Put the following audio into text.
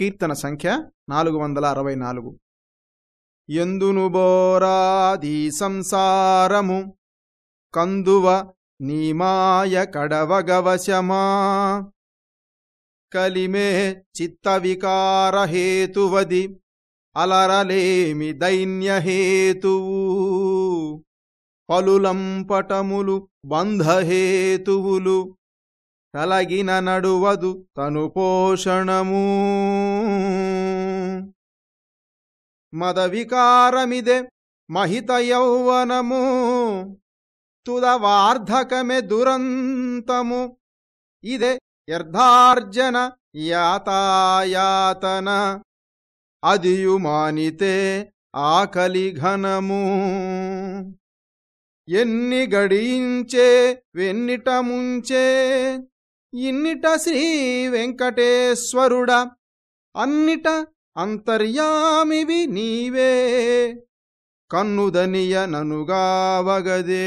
కీర్తన సంఖ్య నాలుగు వందల అరవై నాలుగు. ఎందును బోరాది సంసారము కందువ నీమాయ కడవగవశమా? కలిమే చిత్తవికారహేతువది అలరలేమి దైన్యహేతువు? పలులంపటములు బంధహేతువులు తలగిన నడువదు తను పోషణము. మదవికారమిదే మహిత యౌవనము. తుదవార్ధకమే దురంతము. ఇదే యర్థార్జన యాతాయాతన. అదియుమానితే ఆకలి ఘనము. ఎన్ని గడించే వెన్నిట ముంచే ఇన్నిట శ్రీ వెంకటేశ్వరుడ అన్నిట అంతర్యామివి నీవే. కన్నుదనియ ననుగావగదే.